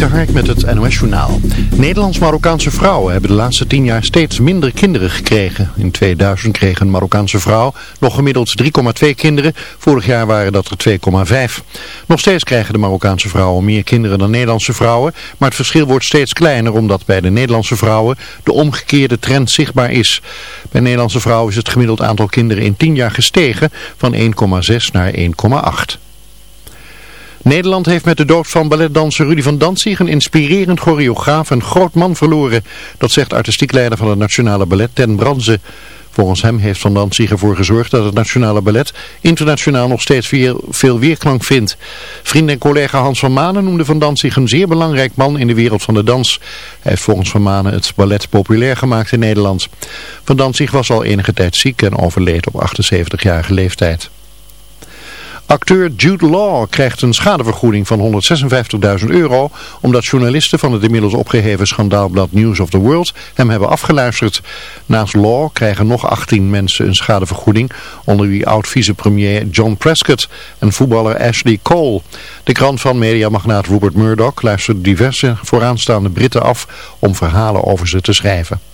de Hark met het NOS Journaal. Nederlands-Marokkaanse vrouwen hebben de laatste tien jaar steeds minder kinderen gekregen. In 2000 kreeg een Marokkaanse vrouw nog gemiddeld 3,2 kinderen. Vorig jaar waren dat er 2,5. Nog steeds krijgen de Marokkaanse vrouwen meer kinderen dan Nederlandse vrouwen. Maar het verschil wordt steeds kleiner omdat bij de Nederlandse vrouwen de omgekeerde trend zichtbaar is. Bij Nederlandse vrouwen is het gemiddeld aantal kinderen in 10 jaar gestegen van 1,6 naar 1,8. Nederland heeft met de dood van balletdanser Rudy van Danzig een inspirerend choreograaf en groot man verloren. Dat zegt artistiek leider van het Nationale Ballet Ten Branze. Volgens hem heeft Van Danzig ervoor gezorgd dat het Nationale Ballet internationaal nog steeds veel weerklank vindt. Vriend en collega Hans van Manen noemde Van Danzig een zeer belangrijk man in de wereld van de dans. Hij heeft volgens Van Manen het ballet populair gemaakt in Nederland. Van Danzig was al enige tijd ziek en overleed op 78-jarige leeftijd. Acteur Jude Law krijgt een schadevergoeding van 156.000 euro omdat journalisten van het inmiddels opgeheven schandaalblad News of the World hem hebben afgeluisterd. Naast Law krijgen nog 18 mensen een schadevergoeding, onder wie oud-vicepremier John Prescott en voetballer Ashley Cole. De krant van mediamagnaat Rupert Murdoch luistert diverse vooraanstaande Britten af om verhalen over ze te schrijven.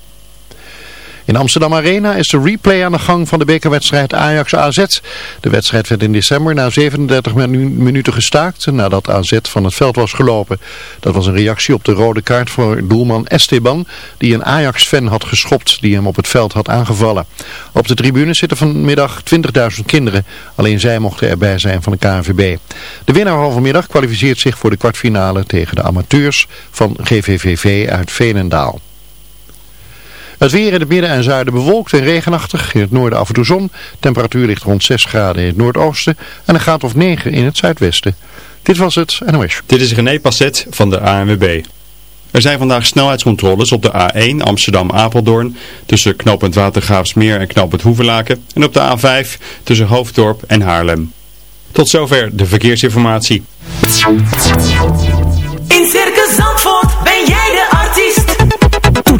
In Amsterdam Arena is de replay aan de gang van de bekerwedstrijd Ajax-AZ. De wedstrijd werd in december na 37 minuten gestaakt nadat AZ van het veld was gelopen. Dat was een reactie op de rode kaart voor doelman Esteban die een Ajax-fan had geschopt die hem op het veld had aangevallen. Op de tribune zitten vanmiddag 20.000 kinderen. Alleen zij mochten erbij zijn van de KNVB. De winnaar van vanmiddag kwalificeert zich voor de kwartfinale tegen de amateurs van GVVV uit Veenendaal. Het weer in het midden en zuiden bewolkt en regenachtig. In het noorden af en toe zon. Temperatuur ligt rond 6 graden in het noordoosten en een graad of 9 in het zuidwesten. Dit was het NOS. Dit is René Passet van de ANWB. Er zijn vandaag snelheidscontroles op de A1 Amsterdam-Apeldoorn tussen knooppunt Watergraafsmeer en knooppunt Hoevelaken en op de A5 tussen Hoofddorp en Haarlem. Tot zover de verkeersinformatie.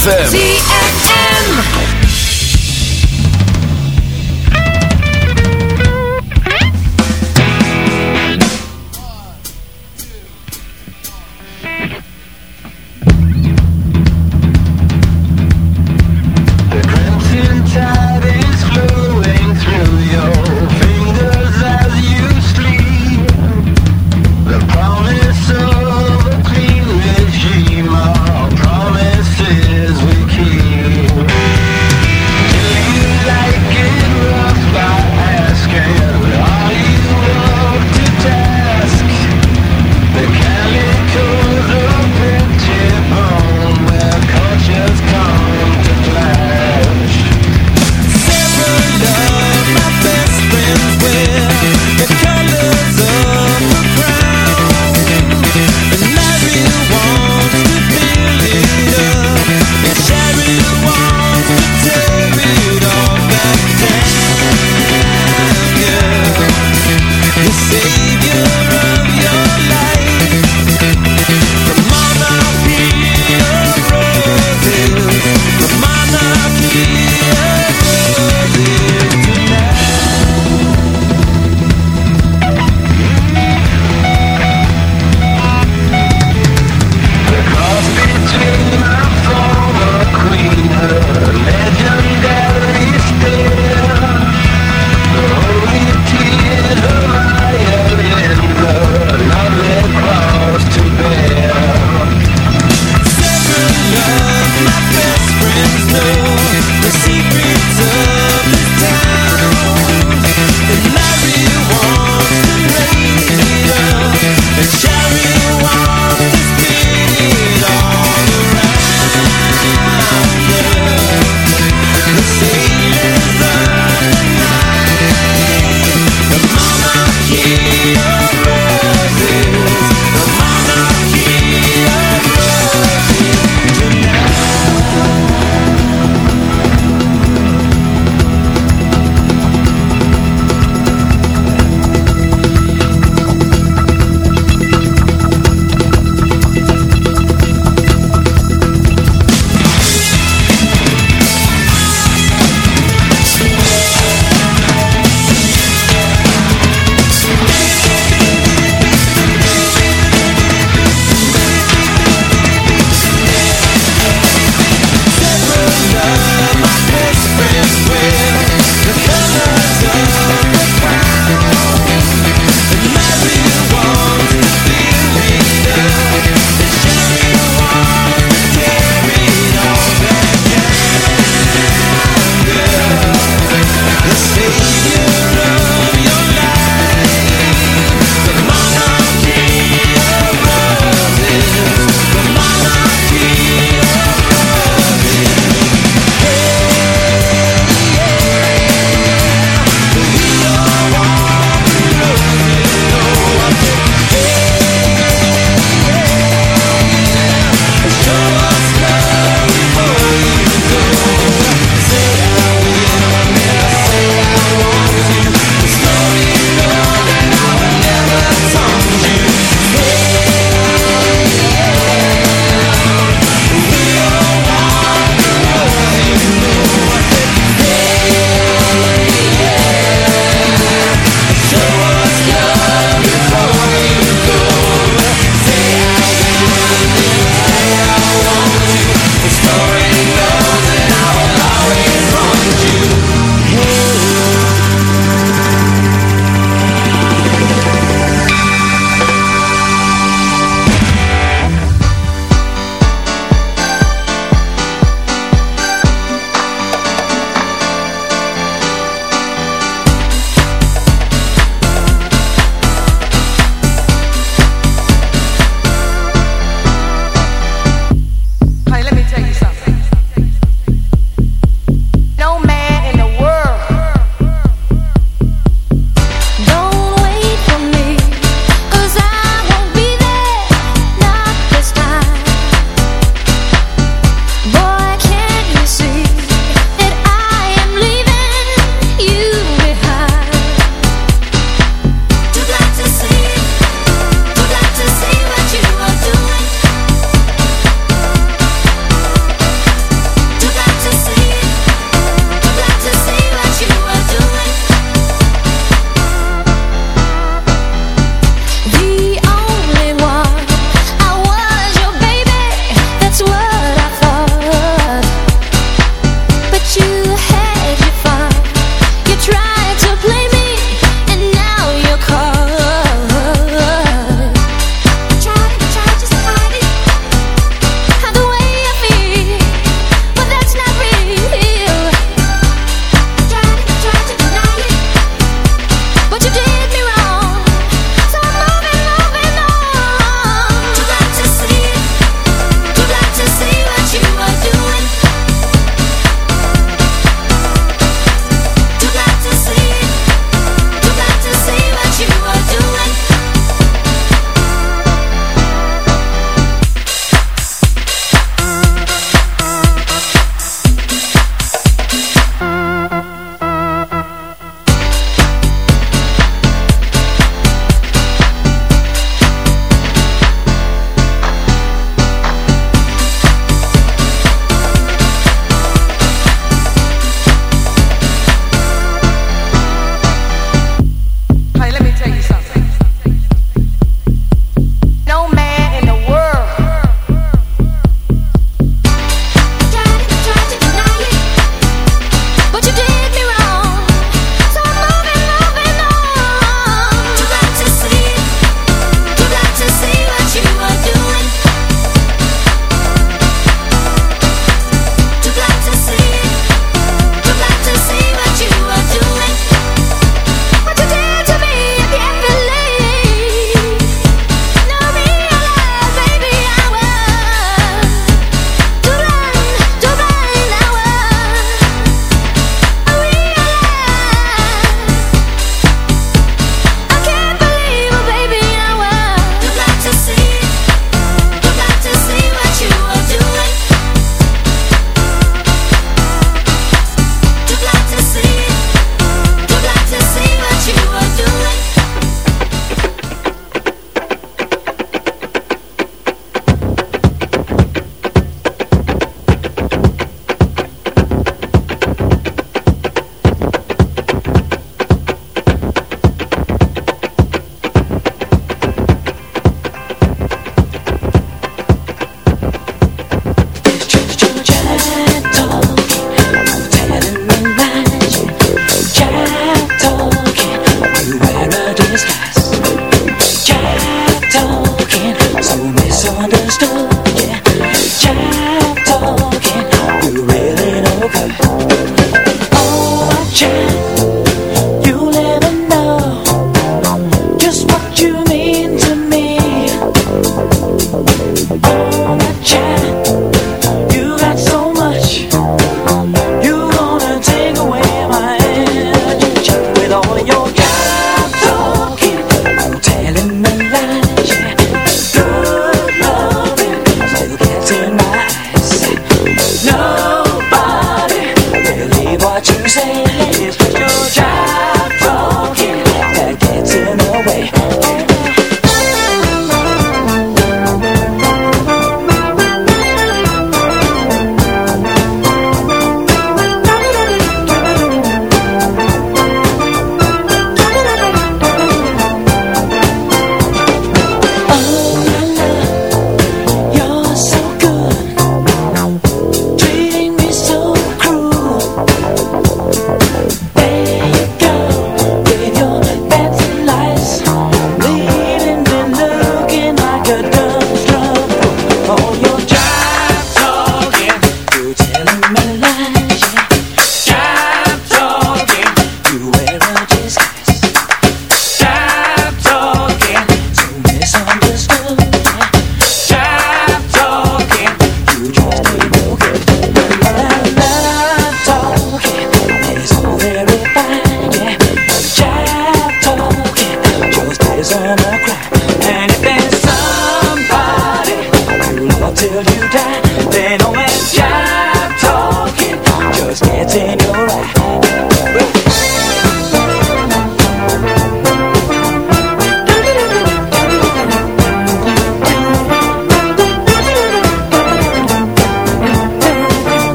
ZFM.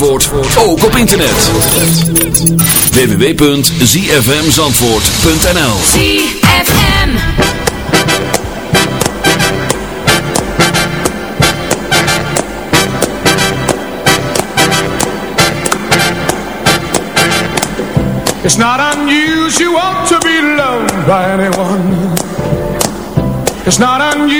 Zandvoort, ook op internet. www.zfmzandvoort.nl ZFM It's not unusual to be loved by anyone. It's not unusual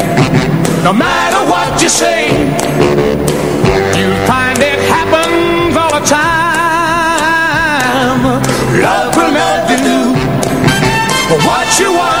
no matter what you say. you find it happens all the time. Love will never do what you want.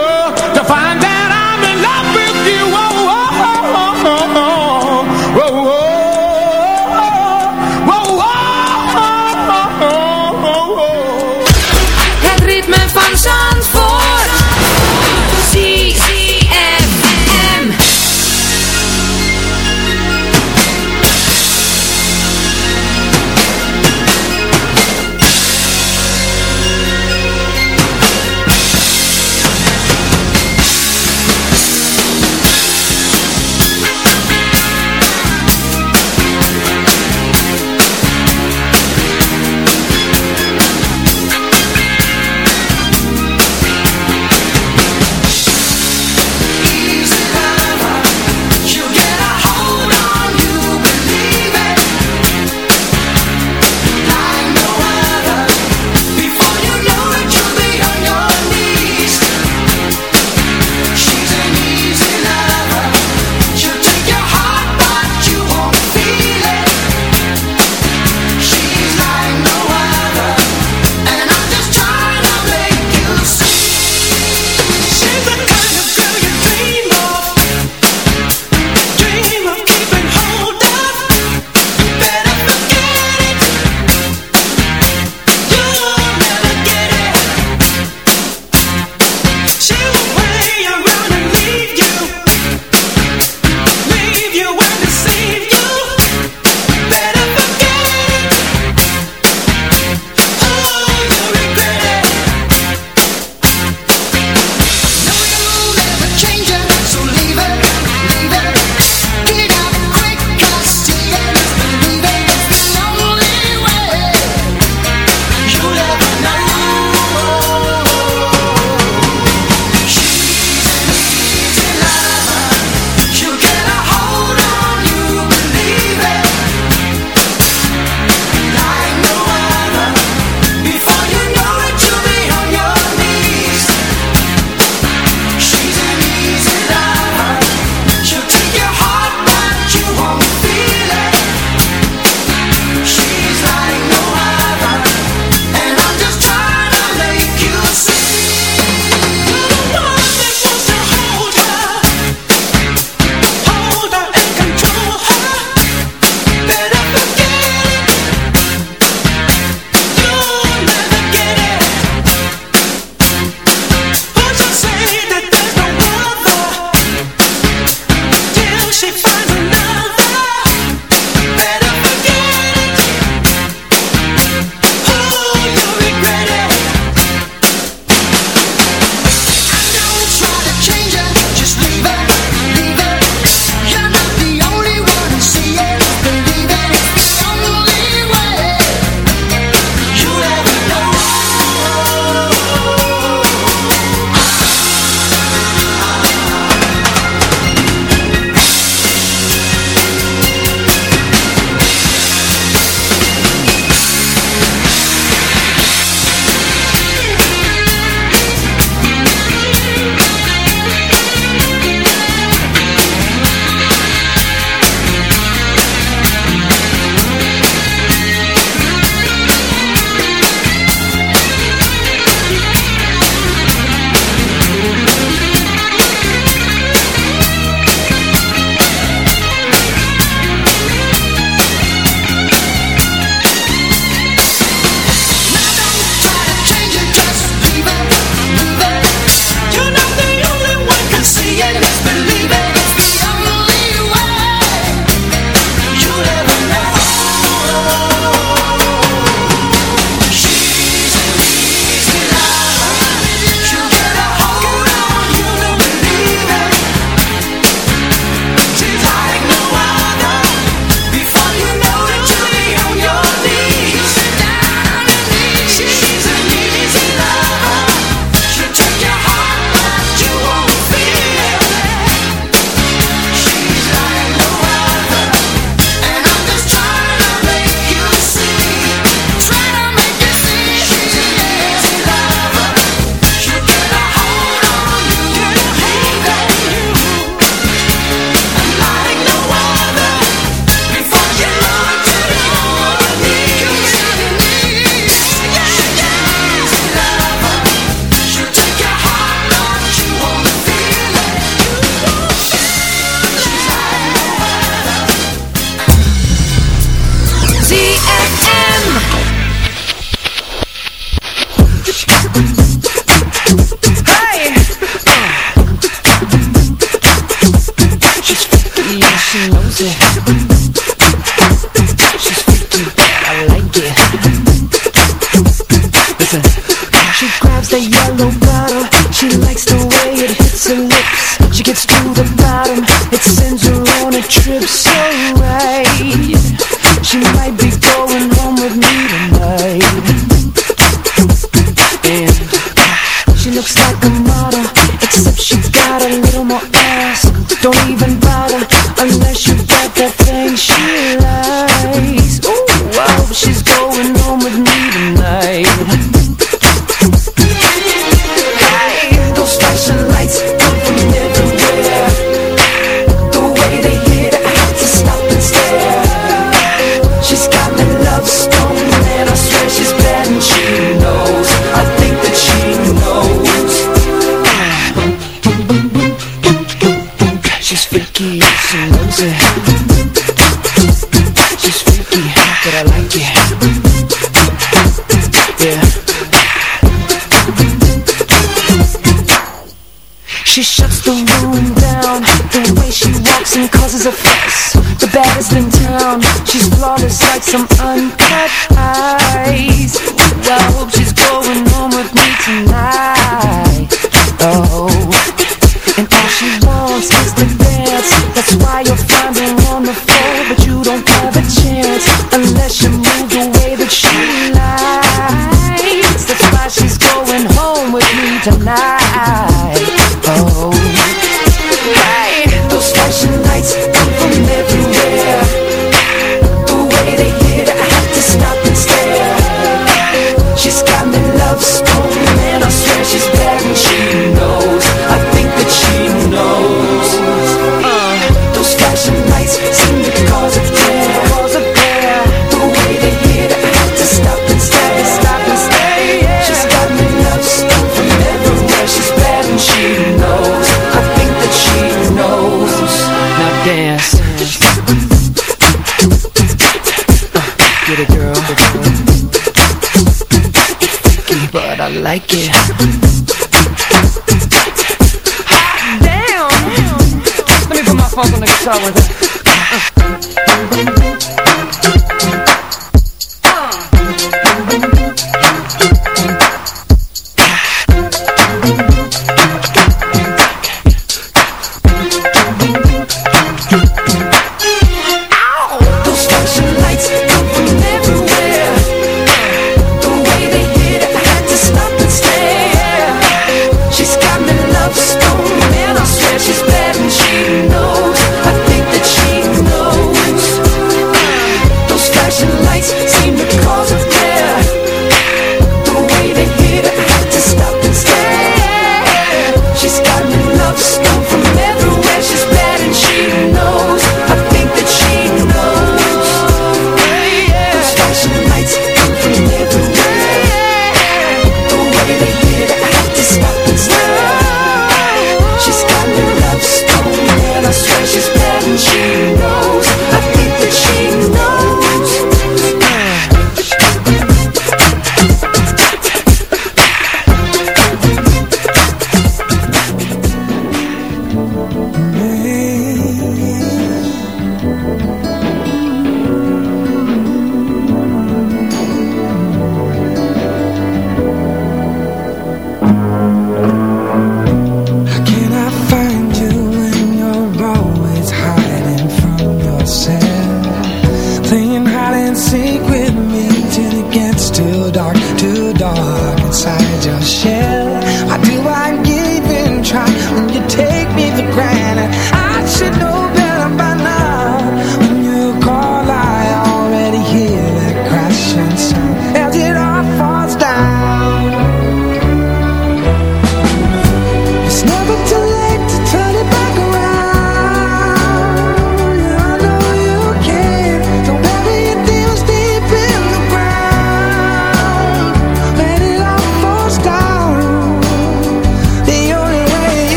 I was